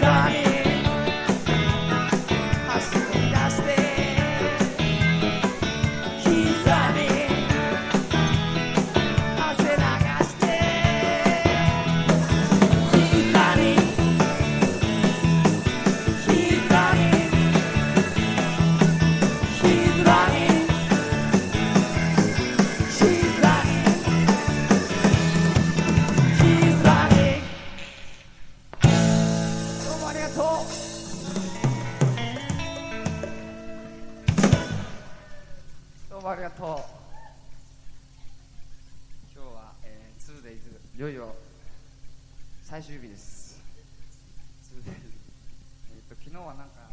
back. トどうもありがとう。今日は、えー、2 d a y いよいよ最終日です。ツーデイズ。えっ、ー、と昨日はなんか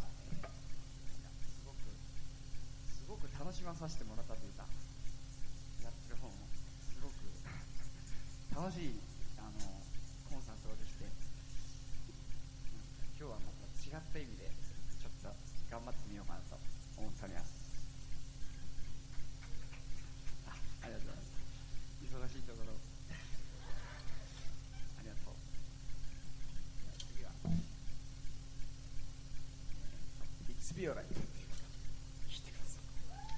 すごくすごく楽しまさせてもらったというかやってる方もすごく楽しいった意味でちょっと頑張ってみようかなと思っておりますあありがとうございます。忙しいところ。ありがとう。次は「It's Be Alright」